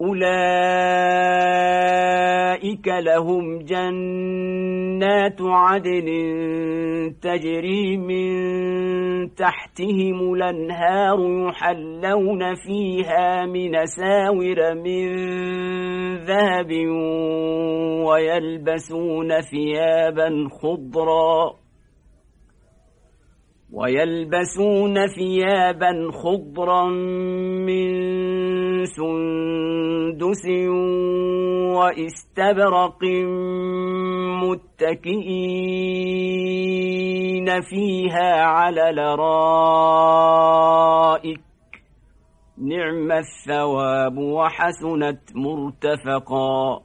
أولئك لهم جنات عدن تجري من تحتهم الأنهار يحلون فيها من ساور من ذهب ويلبسون ثيابا خضراً ويلبسون ثيابا خضرا من سندس واستبرق متكئين فيها على لرائك. نعم الثواب وحسنت مرتفقا.